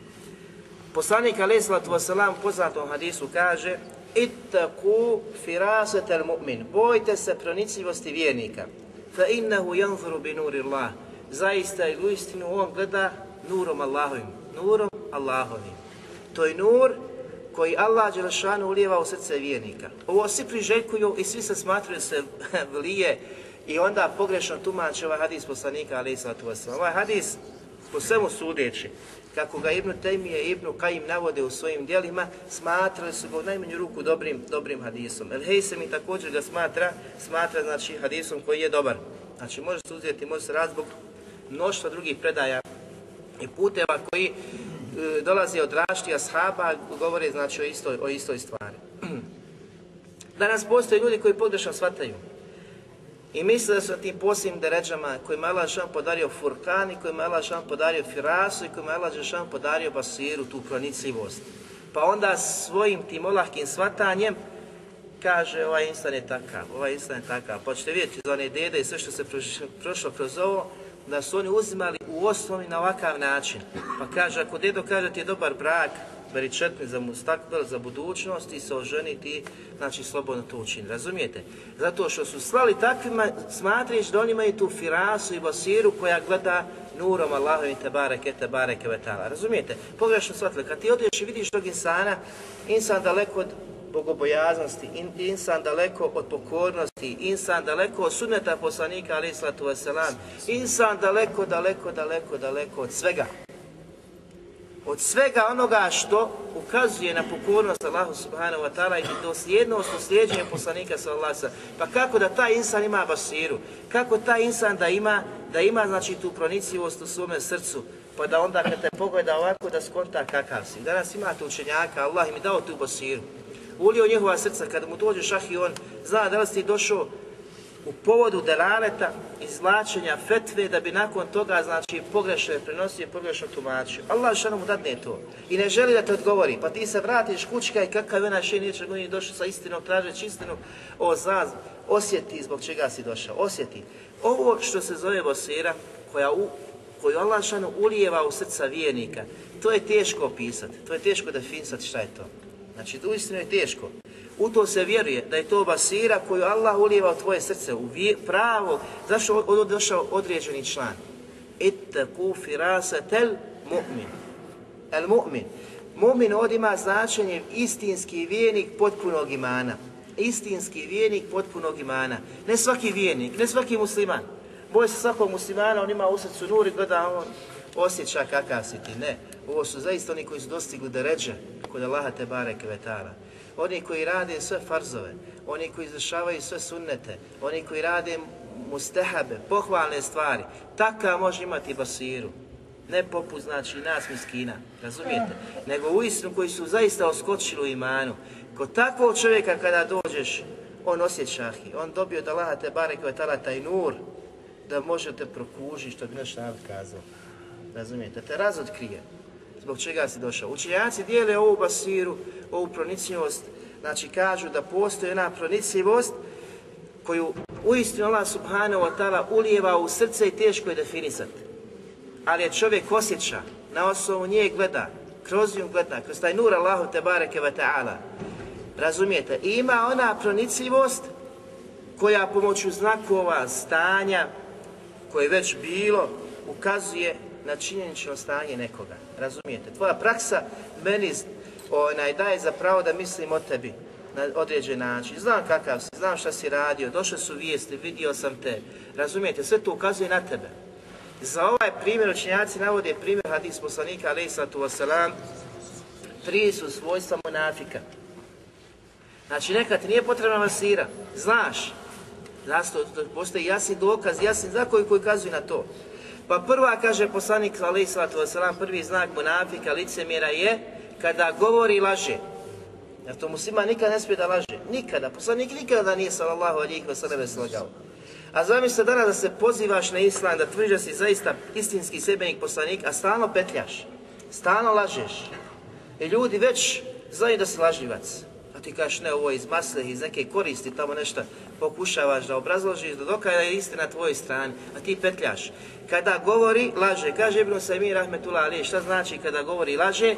Poslanik alaih sallatu wasalam poznatom hadisu kaže Ittaku firasetel mu'min. Bojte se pronicljivosti vjernika. Fa innahu yanzuru bi nuri Allah zaista i u istinu on gleda nurom Allahovim, nurom Allahovim. To je nur koji Allah Đelešanu ulijeva u srce vjernika. Ovo svi priželjkuju i svi se smatraju se vlije i onda pogrešno tumače ovaj hadis poslanika ali sallatu. Ovaj hadis po svemu sudeći, kako ga Ibnu Tejmije i Ibnu Kajim navode u svojim dijelima, smatrali su ga u najmanju ruku dobrim, dobrim hadisom. El Hejsem i također ga smatra, smatra znači hadisom koji je dobar. Znači može se uzeti, može se razbog mnoštva drugih predaja i puteva koji e, dolaze od raštija ashaba, govore znači o istoj, o istoj stvari. Danas postoje ljudi koji pogrešno shvataju i misle da su tim posljednim deređama kojima je Allah podario Furkan i kojima je Allah podario Firasu i kojima je Allah podario Basiru, tu pronicljivost. Pa onda svojim tim olahkim shvatanjem kaže ovaj instan je takav, ovaj instan je takav. Pa ćete vidjeti za one dede i sve što se prošlo kroz ovo, da su oni uzimali u osnovi na ovakav način. Pa kaže, ako dedo kaže ti je dobar brak, beričetni za mustakbel, za budućnost i se oženiti, znači slobodno to učini. Razumijete? Zato što su slali takvima, smatriš da oni imaju tu firasu i basiru koja gleda nurom Allahovim te bareke, te bareke vetala. Razumijete? Pogrešno shvatili. Kad ti odeš i vidiš tog insana, insan daleko od bogobojaznosti, in, insan daleko od pokornosti, insan daleko od sunneta poslanika alaih sallatu wasalam, insan daleko, daleko, daleko, daleko od svega. Od svega onoga što ukazuje na pokornost Allahu subhanahu wa ta'ala i dosljednost uslijeđenja poslanika sallallahu Pa kako da taj insan ima basiru? Kako taj insan da ima, da ima znači tu pronicljivost u svome srcu? Pa da onda kad te pogleda ovako da skonta kakav si. Danas imate učenjaka, Allah im je dao tu basiru ulio njihova srca, kada mu dođe šah i on zna da li si došao u povodu delaleta, izvlačenja fetve, da bi nakon toga, znači, pogrešno je prenosio i pogrešno tumačio. Allah što mu dadne to i ne želi da te odgovori, pa ti se vratiš kućka i kakav je onaj še nije čega došao sa istinom, tražeći istinu, o zaz, osjeti zbog čega si došao, osjeti. Ovo što se zove bosira, koja u, koju Allah šano ulijeva u srca vijenika, to je teško opisati, to je teško definisati šta je to. Znači, uistinu je teško. U to se vjeruje da je to basira koju Allah ulijeva u tvoje srce, u pravo, zašto je došao određeni član. Ittaku firasatel mu'min. El mu'min. Mu'min ovdje ima značenje istinski vijenik potpunog imana. Istinski vijenik potpunog imana. Ne svaki vijenik, ne svaki musliman. Boj se svakog muslimana, on ima u srcu nur i gleda, on osjeća kakav si ti. Ne, ovo su zaista oni koji su dostigli da ređe kod Allaha te bareke vetara. Oni koji rade sve farzove, oni koji izvršavaju sve sunnete, oni koji rade mustehabe, pohvalne stvari, takav može imati basiru. Ne poput, znači, nas miskina, razumijete? Nego uistinu koji su zaista oskočili u imanu. Kod takvog čovjeka kada dođeš, on osjeća on dobio da Allaha te bareke taj nur, da možete prokužiti što bi naš narod kazao. Razumijete? Te razotkrije. Zbog čega si došao. Učenjaci dijele ovu basiru, ovu pronicljivost, znači kažu da postoji jedna pronicljivost koju uistinu Allah subhanahu wa ta'ala ulijeva u srce i teško je definisati. Ali je čovjek osjeća, na osnovu nje gleda, kroz nju gleda, kroz taj nur Allahu te bareke wa ta'ala. Razumijete? I ima ona pronicljivost koja pomoću znakova, stanja, koje je već bilo, ukazuje na činjenično stanje nekoga. Razumijete? Tvoja praksa meni onaj, daje za pravo da mislim o tebi na određen način. Znam kakav si, znam šta si radio, došle su vijesti, vidio sam te. Razumijete? Sve to ukazuje na tebe. Za ovaj primjer učenjaci navode primjer hadis poslanika alaih sallatu wasalam tri su svojstva monafika. Znači nekad nije potrebna masira, znaš, Zašto postoji jasni dokaz, jasni znak koji, kazuju na to. Pa prva, kaže poslanik alaih prvi znak monafika, licemjera je kada govori laže. Jer to muslima nikada ne smije da laže. Nikada. Poslanik nikada nije sallallahu alihi wasallam slagao. A zamisli danas da se pozivaš na islam, da tvrdiš da si zaista istinski sebenik poslanik, a stalno petljaš. Stalno lažeš. I ljudi već znaju da si lažljivac. A ti kažeš ne, ovo je iz masle, iz neke koristi, tamo nešto pokušavaš da obrazložiš, da dokaja je istina na tvojoj strani, a ti petljaš. Kada govori, laže. Kaže Ibn Sajmi Rahmetullah Ali, šta znači kada govori laže?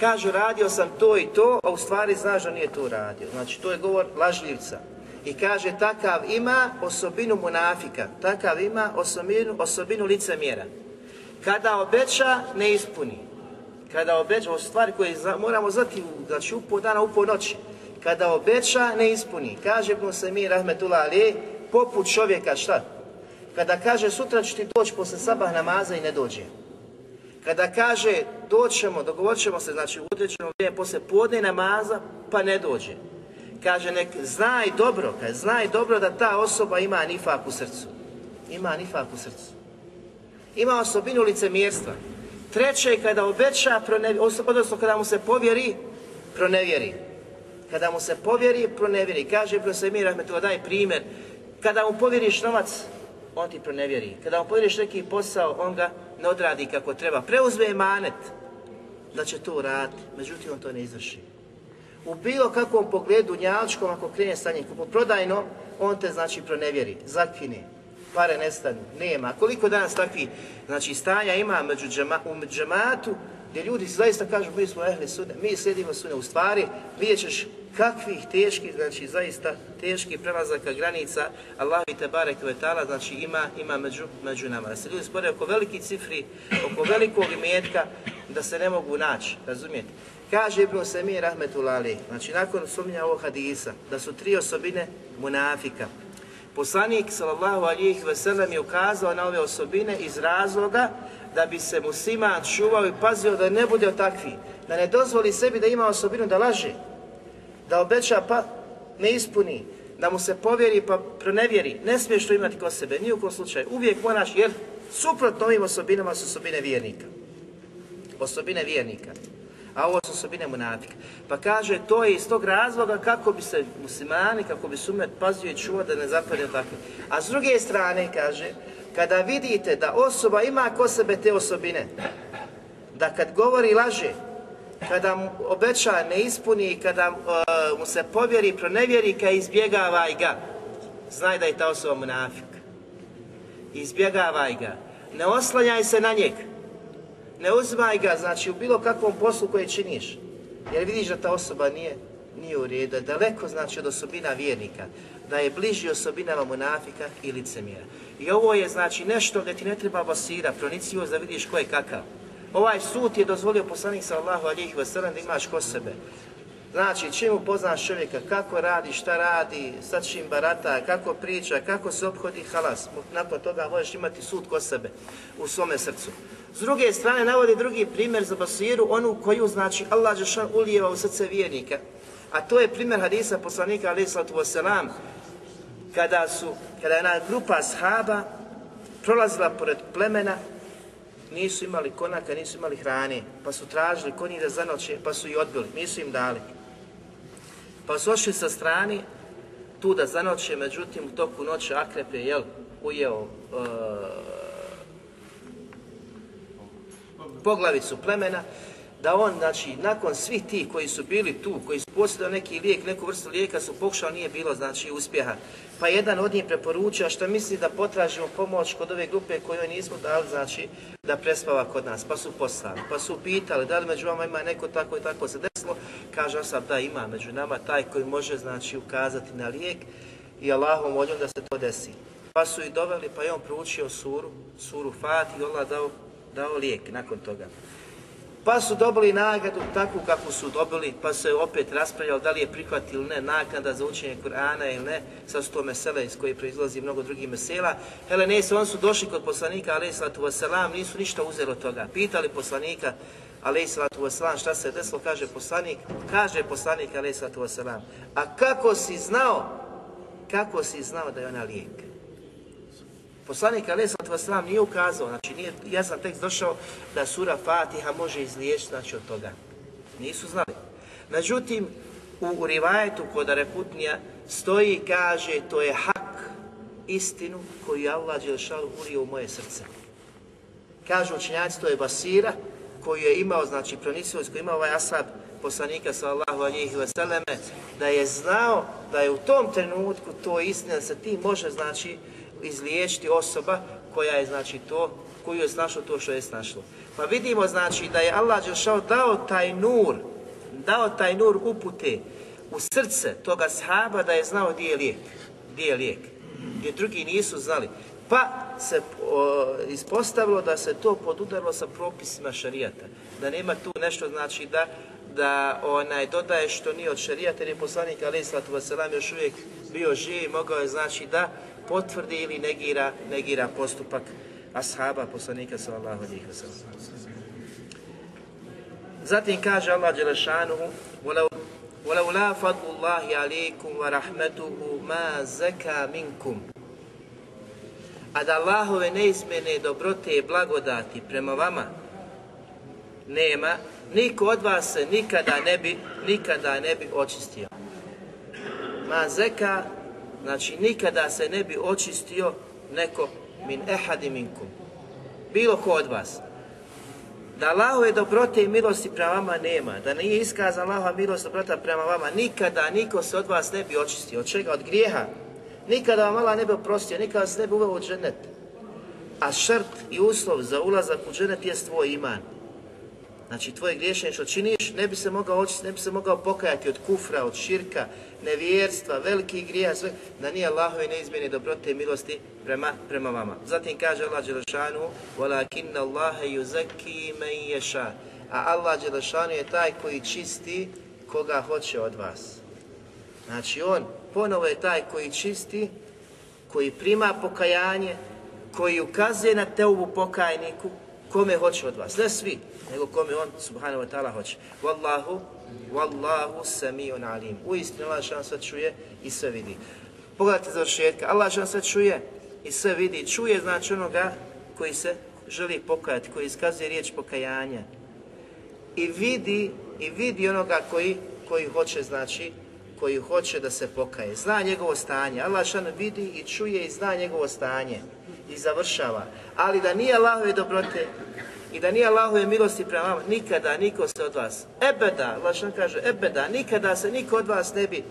Kažu radio sam to i to, a u stvari znaš da nije to radio. Znači to je govor lažljivca. I kaže takav ima osobinu munafika, takav ima osobinu, osobinu licemjera. Kada obeća, ne ispuni. Kada obeća, ovo stvari koje moramo znati, znači u pol dana, u pol noći. Kada obeća, ne ispuni. Kaže Ibn Sajmi Rahmetullah Ali, poput čovjeka šta? Kada kaže sutra ću ti doći posle sabah namaza i ne dođe. Kada kaže doćemo, dogovorit ćemo se, znači u određenom vrijeme posle podne namaza, pa ne dođe. Kaže nek znaj dobro, kaže znaj dobro da ta osoba ima nifak u srcu. Ima nifak u srcu. Ima osobinu licemjerstva. Treće, kada obeća, odnosno kada mu se povjeri, pronevjeri. Kada mu se povjeri, pronevjeri. Kaže Ibn Semir Rahmetullah, daj primjer. Kada mu povjeriš novac, on ti pronevjeri. Kada mu povjeriš neki posao, on ga ne odradi kako treba. Preuzme manet da će to uraditi, međutim on to ne izvrši. U bilo kakvom pogledu njalčkom, ako krene sa njim kupoprodajno, on te znači pronevjeri, zakine, pare nestanu, nema. Koliko danas takvi znači, stanja ima među džema, u džematu, gdje ljudi zaista kažu mi smo ehli sunne, mi sjedimo sunne, u stvari vidjet ćeš kakvih teških, znači zaista teških prelazaka granica Allah i te barek vetala, znači ima, ima među, među nama. Da se ljudi spore oko veliki cifri, oko velikog imetka, da se ne mogu naći, razumijete? Kaže Ibn Semir Rahmetulali, znači nakon sumnja ovog hadisa, da su tri osobine munafika. Poslanik sallallahu alijih veselem je ukazao na ove osobine iz razloga da bi se musliman čuvao i pazio da ne bude takvi, da ne dozvoli sebi da ima osobinu da laže, da obeća pa ne ispuni, da mu se povjeri pa pronevjeri, ne smiješ to imati kod sebe, ni u kom slučaju, uvijek moraš, jer suprotno ovim osobinama su osobine vjernika. Osobine vjernika. A ovo su osobine munafika. Pa kaže, to je iz tog razloga kako bi se muslimani, kako bi sumet pazio i čuo da ne zapadne takve. A s druge strane, kaže, kada vidite da osoba ima kod sebe te osobine, da kad govori laže, kada mu obeća ne ispuni, kada uh, mu se povjeri, pronevjeri, kada izbjegavaj ga, znaj da je ta osoba munafik. Izbjegavaj ga. Ne oslanjaj se na njeg. Ne uzmaj ga, znači, u bilo kakvom poslu koje činiš. Jer vidiš da ta osoba nije, nije u redu, daleko znači od osobina vjernika. Da je bliži osobinama munafika i licemjera. I ovo je znači nešto gdje ti ne treba basira, pronicioz da vidiš ko je kakav. Ovaj sud je dozvolio poslanik sallahu alihi wasallam da imaš ko sebe. Znači, čim upoznaš čovjeka, kako radi, šta radi, sa čim barata, kako priča, kako se obhodi, halas. Nakon toga možeš imati sud ko sebe u svome srcu. S druge strane, navodi drugi primjer za basiru, onu koju, znači, Allah Žešan ulijeva u srce vjernika. A to je primjer hadisa poslanika, alaih sallatu kada su, kada je jedna grupa shaba prolazila pored plemena, nisu imali konaka, nisu imali hrane, pa su tražili konji da zanoće, pa su i odbili, nisu im dali. Pa su ošli sa strani, tu da zanoće, međutim u toku noći akrep je, jel, ujeo e, poglavicu plemena, da on, znači, nakon svih tih koji su bili tu, koji su posjedali neki lijek, neku vrstu lijeka su pokušali, nije bilo, znači, uspjeha. Pa jedan od njih preporučio, što misli da potražimo pomoć kod ove grupe kojoj nismo dali, znači, da prespava kod nas. Pa su poslali, pa su pitali, da li među vama ima neko tako i tako se desilo. Kaže sam da ima među nama taj koji može, znači, ukazati na lijek i Allahom voljom da se to desi. Pa su i doveli, pa je on proučio suru, suru Fat i Allah dao, dao lijek nakon toga. Pa su dobili nagradu takvu kakvu su dobili, pa se opet raspravljalo da li je prihvat ili ne naknada za učenje Kur'ana ili ne, sa sto mesele iz koje proizlazi mnogo drugih mesela. Hele, ne, oni su došli kod poslanika, alaih sallatu wasalam, nisu ništa uzeli od toga. Pitali poslanika, alaih sallatu wasalam, šta se desilo, kaže poslanik, kaže poslanik, alaih sallatu a kako si znao, kako si znao da je ona lijek? Poslanik Ali Wasallam nije ukazao, znači nije jasan tekst došao da sura Fatiha može izliječiti znači, od toga. Nisu znali. Međutim, u rivajetu kod Reputnija stoji i kaže to je hak, istinu koju je Allah Đelšanu ulio u moje srce. Kažu učenjaci, to je basira koju je imao, znači pronisivost koju je imao ovaj asab poslanika sallahu alihi vseleme, da je znao da je u tom trenutku to istina, da se ti može, znači, izliječiti osoba koja je znači to, koju je snašlo to što je snašlo. Pa vidimo znači da je Allah Đelšao dao taj nur, dao taj nur upute u srce toga sahaba da je znao gdje je lijek, gdje je lijek, gdje drugi nisu znali. Pa se o, ispostavilo da se to podudarilo sa propisima šarijata. Da nema tu nešto znači da da onaj dodaje što nije od šarijata jer je poslanik Ali Islatu još uvijek bio živ i mogao je znači da potvrdi ili negira, negira postupak ashaba poslanika sallallahu alejhi ve sellem. Zatim kaže Allah dželešanuhu: "Walau walau la fadlullahi alejkum wa rahmetuhu ma zaka minkum." A da Allahove neizmjene dobrote i blagodati prema vama nema, niko od vas se nikada ne bi, nikada ne bi očistio. Ma zeka Znači, nikada se ne bi očistio neko min ehadi minkum. Bilo ko od vas. Da Allahove dobrote i milosti prema vama nema, da nije iskazan Allahova milost dobrota prema vama, nikada niko se od vas ne bi očistio. Od čega? Od grijeha. Nikada vam Allah ne bi oprostio, nikada se ne bi uveo u džennet. A šrt i uslov za ulazak u džennet je tvoj iman. Znači, tvoje griješenje što činiš, ne bi se mogao očistiti, ne bi se mogao pokajati od kufra, od širka, nevjerstva, velikih grija, sve, da nije Allahove neizmjene dobrote i milosti prema, prema vama. Zatim kaže Allah Đelešanu, وَلَكِنَّ اللَّهَ يُزَكِي مَنْ يَشَا A Allah Đelešanu je taj koji čisti koga hoće od vas. Znači on ponovo je taj koji čisti, koji prima pokajanje, koji ukazuje na teubu pokajniku, kome hoće od vas. Ne svi, nego kome on, subhanahu wa ta'ala, hoće. Wallahu Wallahu sami'un alim. U istinu Allah šan sve čuje i sve vidi. Pogledajte završetka. Allah šan sve čuje i sve vidi. Čuje znači onoga koji se želi pokajati, koji iskazuje riječ pokajanja. I vidi, i vidi onoga koji, koji hoće, znači, koji hoće da se pokaje. Zna njegovo stanje. Allah šan vidi i čuje i zna njegovo stanje. I završava. Ali da nije Allahove dobrote, i da nije Allahove milosti prema vama, nikada niko se od vas, ebeda, Lašan kaže, ebeda, nikada se niko od vas ne bi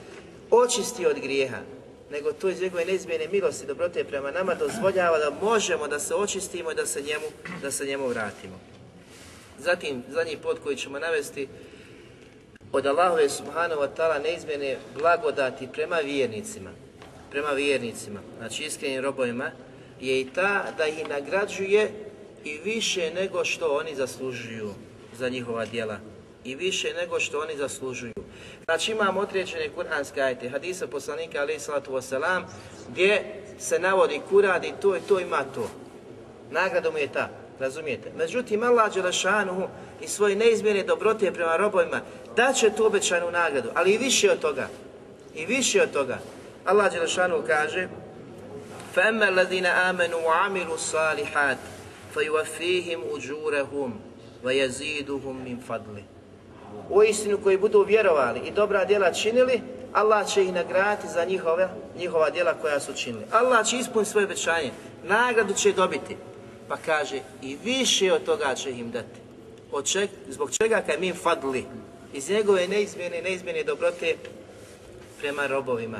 očistio od grijeha, nego to iz njegove neizmjene milosti, dobrote prema nama, dozvoljava da možemo da se očistimo i da se njemu, da se njemu vratimo. Zatim, zadnji pod koji ćemo navesti, od Allahove subhanahu wa ta'ala neizmjene blagodati prema vjernicima, prema vjernicima, znači iskrenim robovima, je i ta da ih nagrađuje i više nego što oni zaslužuju za njihova djela. I više nego što oni zaslužuju. Znači imamo određene kuranske ajte, hadisa poslanika alaih salatu wasalam, gdje se navodi kurad i to i to ima to. Nagrada mu je ta, razumijete? Međutim, Allah Đelešanuhu i svoje neizmjene dobrote prema robovima daće tu obećanu nagradu, ali i više od toga. I više od toga. Allah Đelešanuhu kaže فَأَمَّا الَّذِينَ آمَنُوا وَعَمِلُوا الصَّالِحَاتِ فَيُوَفِّيهِمْ أُجُورَهُمْ وَيَزِيدُهُمْ مِنْ فَضْلِهِ U istinu koji budu vjerovali i dobra djela činili, Allah će ih nagraditi za njihove, njihova djela koja su činili. Allah će ispuniti svoje obećanje, nagradu će dobiti. Pa kaže, i više od toga će im dati. Od čeg, zbog čega kad mi fadli, iz njegove neizmjene, neizmjene dobrote prema robovima.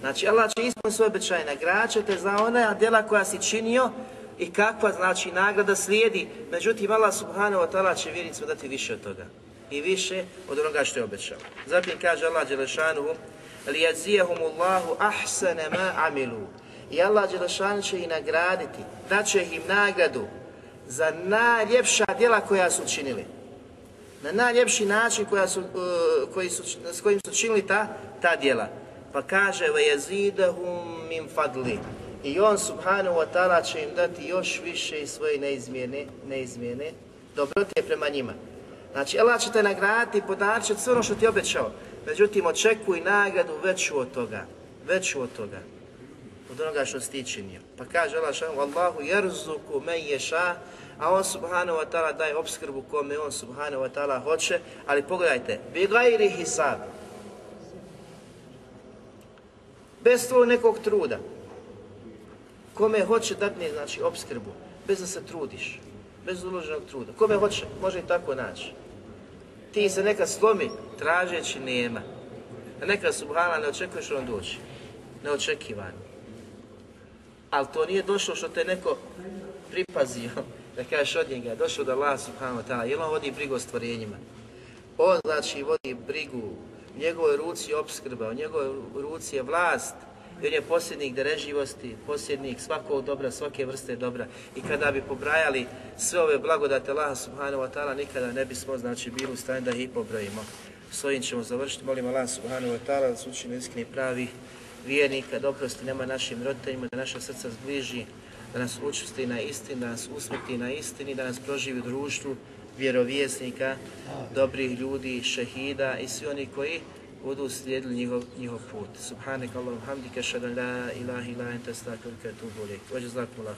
Znači, Allah će ispuniti svoje obećanje, nagrađate za ona djela koja si činio i kakva znači nagrada slijedi. Međutim, Allah subhanahu wa ta'ala će vjernicima dati više od toga i više od onoga što je obećao. Zatim kaže Allah Đelešanuhu لِيَزِيَهُمُ اللَّهُ أَحْسَنَ مَا عَمِلُوا I Allah Đelešanu će ih nagraditi, daće im nagradu za najljepša djela koja su činili. Na najljepši način koja su, uh, koji su, s kojim su činili ta, ta djela. Pa kaže وَيَزِيدَهُمْ مِنْ فَضْلِ i on subhanahu wa ta'ala će im dati još više svoje neizmjene, neizmjene dobrote prema njima. Znači, Allah će te nagraditi i podarčiti sve ono što ti je obećao. Međutim, očekuj nagradu veću od toga. Veću od toga. Od onoga što si ti činio. Pa kaže Allah šanu, Allahu jerzuku men ješa, a on subhanahu wa ta'ala daje obskrbu kome on subhanahu wa ta'ala hoće, ali pogledajte, bi gajri hisab. Bez tvojeg nekog truda. Kome hoće dati, znači, obskrbu, bez da se trudiš bez uloženog truda. Kome hoće, može i tako naći. Ti se nekad slomi, tražeći nema. A nekad subhana ne očekuješ on doći. Neočekivano. Ali to nije došlo što te neko pripazio, da kažeš od njega, došao da Allah subhanahu wa ta'ala, jer on vodi brigu o stvorenjima. On znači vodi brigu, u njegovoj ruci je obskrba, u njegovoj ruci je vlast, on je posljednik dereživosti, posljednik svakog dobra, svake vrste dobra. I kada bi pobrajali sve ove blagodate Allaha subhanahu wa ta'ala, nikada ne bismo znači, bili u stanju da ih pobrojimo. S ovim ćemo završiti. Molim Allah subhanahu wa ta'ala da su učini iskreni pravi vjernika, da oprosti našim roditeljima, da naša srca zbliži, da nas učusti na istini, da nas usmrti na istini, da nas proživi u društvu vjerovjesnika, dobrih ljudi, šehida i svi oni koji budu slijedili njihov, njihov put. Subhanak Allahum hamdika, šadan la ilaha ila enta stakavika tu boli. Vađe znakum Allah